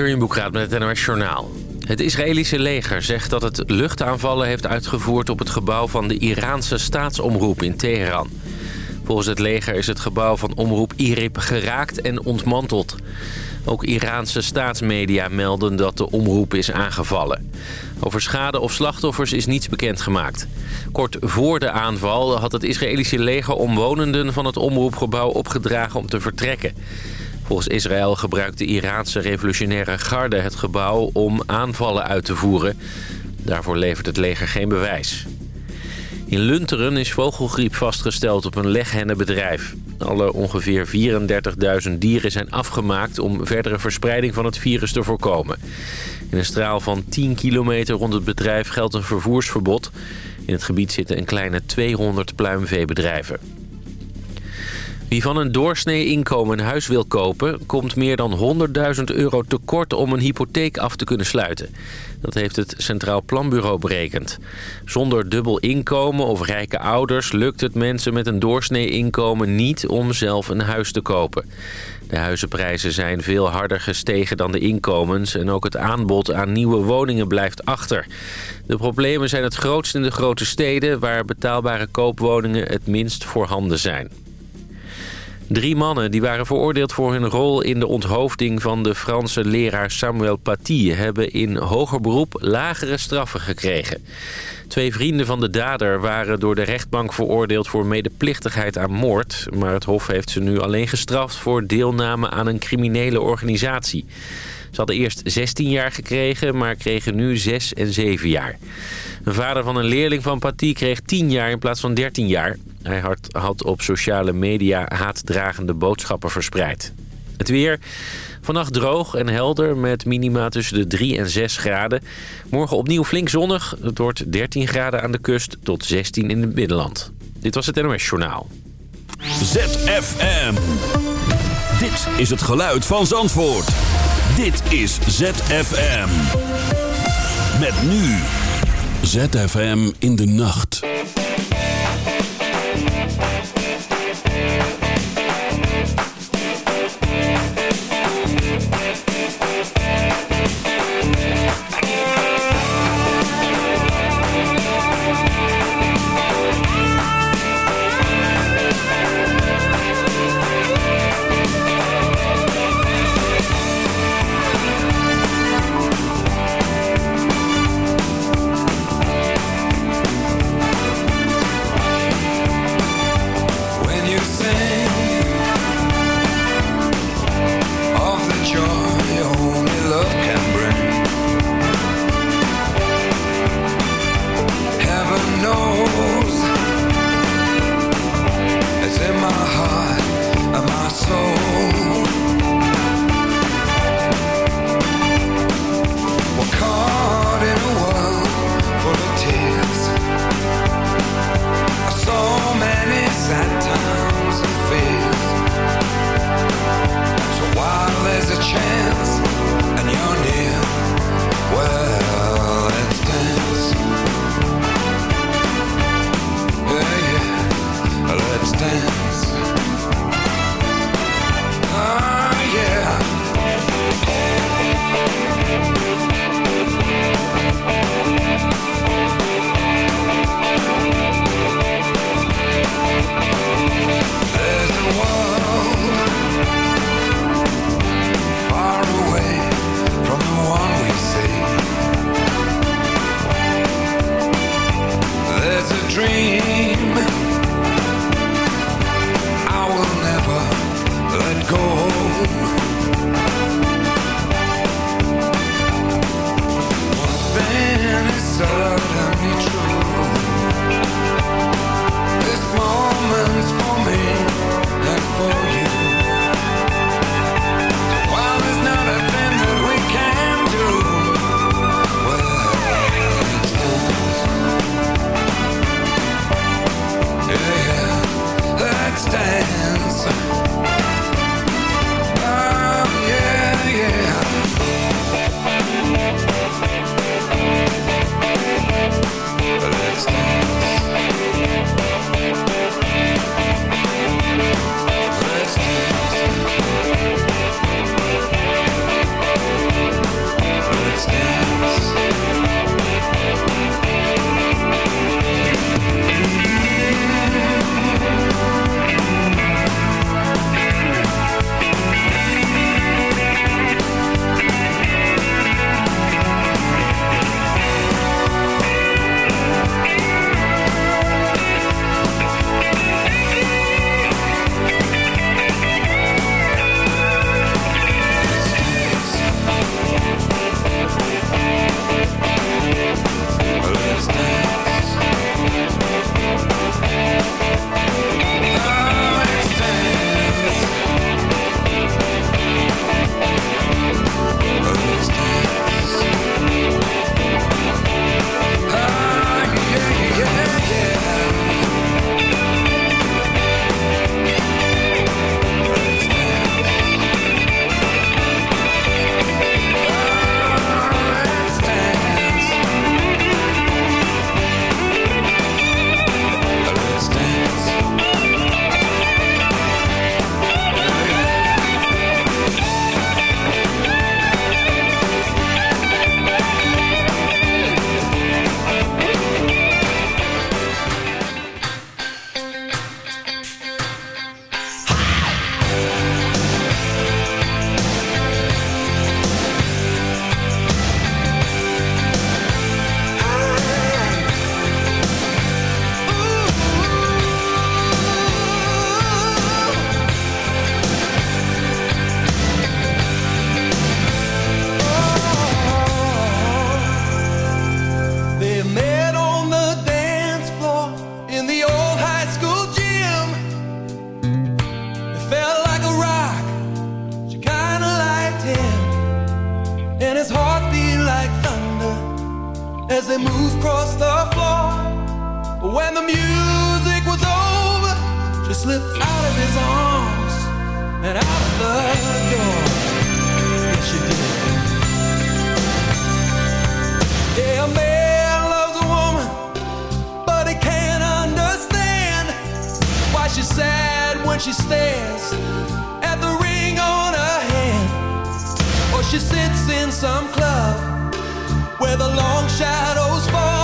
Jurjen Boekraat met het NOS Journaal. Het Israëlische leger zegt dat het luchtaanvallen heeft uitgevoerd... op het gebouw van de Iraanse staatsomroep in Teheran. Volgens het leger is het gebouw van omroep IRIB geraakt en ontmanteld. Ook Iraanse staatsmedia melden dat de omroep is aangevallen. Over schade of slachtoffers is niets bekendgemaakt. Kort voor de aanval had het Israëlische leger omwonenden van het omroepgebouw opgedragen om te vertrekken. Volgens Israël gebruikt de Iraanse revolutionaire garde het gebouw om aanvallen uit te voeren. Daarvoor levert het leger geen bewijs. In Lunteren is vogelgriep vastgesteld op een leghennenbedrijf. Alle ongeveer 34.000 dieren zijn afgemaakt om verdere verspreiding van het virus te voorkomen. In een straal van 10 kilometer rond het bedrijf geldt een vervoersverbod. In het gebied zitten een kleine 200 pluimveebedrijven. Wie van een doorsnee inkomen een huis wil kopen... komt meer dan 100.000 euro tekort om een hypotheek af te kunnen sluiten. Dat heeft het Centraal Planbureau berekend. Zonder dubbel inkomen of rijke ouders... lukt het mensen met een doorsnee inkomen niet om zelf een huis te kopen. De huizenprijzen zijn veel harder gestegen dan de inkomens... en ook het aanbod aan nieuwe woningen blijft achter. De problemen zijn het grootst in de grote steden... waar betaalbare koopwoningen het minst voorhanden zijn. Drie mannen die waren veroordeeld voor hun rol in de onthoofding van de Franse leraar Samuel Paty... hebben in hoger beroep lagere straffen gekregen. Twee vrienden van de dader waren door de rechtbank veroordeeld voor medeplichtigheid aan moord... maar het Hof heeft ze nu alleen gestraft voor deelname aan een criminele organisatie. Ze hadden eerst 16 jaar gekregen, maar kregen nu 6 en 7 jaar. Een vader van een leerling van Paty kreeg 10 jaar in plaats van 13 jaar. Hij had, op sociale media haatdragende boodschappen verspreid. Het weer. Vannacht droog en helder met minima tussen de 3 en 6 graden. Morgen opnieuw flink zonnig. Het wordt 13 graden aan de kust tot 16 in het binnenland. Dit was het NOS Journaal. ZFM. Dit is het geluid van Zandvoort. Dit is ZFM. Met nu. ZFM in de nacht. Some club where the long shadows fall.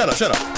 shut up, shut up.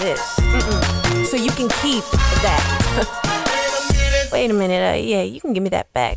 this. Mm-mm. So you can keep that. Wait a minute. Uh, yeah, you can give me that back.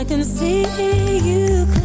I can see you.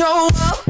Show up,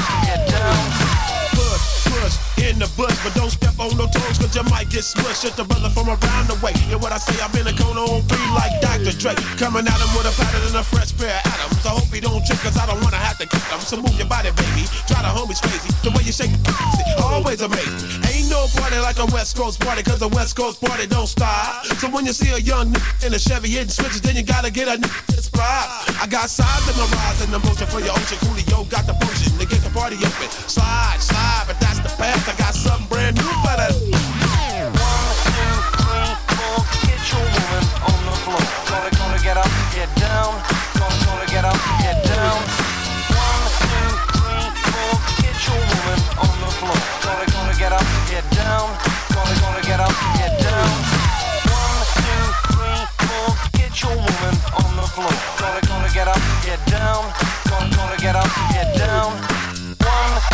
Gotta in the bush, but don't step on no toes, cause you might get smushed. It's the brother from around the way. And what I say, I'm in a cone on three like Dr. Dre. Coming at him with a pattern and a fresh pair of atoms. I hope he don't trip, cause I don't wanna have to kick him. So move your body, baby. Try the homies crazy. The way you shake it, always amazing. Ain't no party like a West Coast party, cause a West Coast party don't stop. So when you see a young nigga in a Chevy hitting switches, then you gotta get a nigga spot. I got size in my rise and emotion for your ocean. Coolio got the potion to get the party open. Slide, slide, but that's the path. I brand new for that. Get your woman on the floor. Gotta, gotta get up, get down. Gotta, gotta get up, get down. One, two, three, four. Get your woman on the floor. Gotta, gotta get up, get down. Gotta, gotta get up, get down. One, two, three, four. Get your woman on the floor. Gotta, gotta get up, get down. Gotta, gotta get up, get down.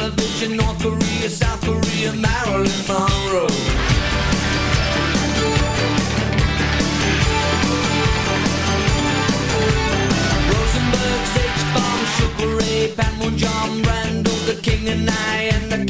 television, North Korea, South Korea, Marilyn Monroe. Rosenberg's H-bomb, Sugar Ray, Panmunjom, Brando, the King and I, and the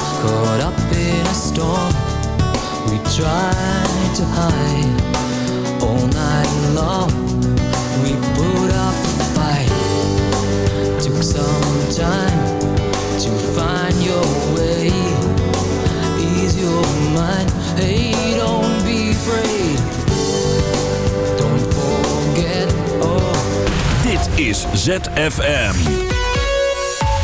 Caught up in a storm, we tried to hide all night long. We put up a fight. Took some time to find your way. Ease your mind. Hey, don't be afraid. Don't forget. Oh. Dit is ZFM.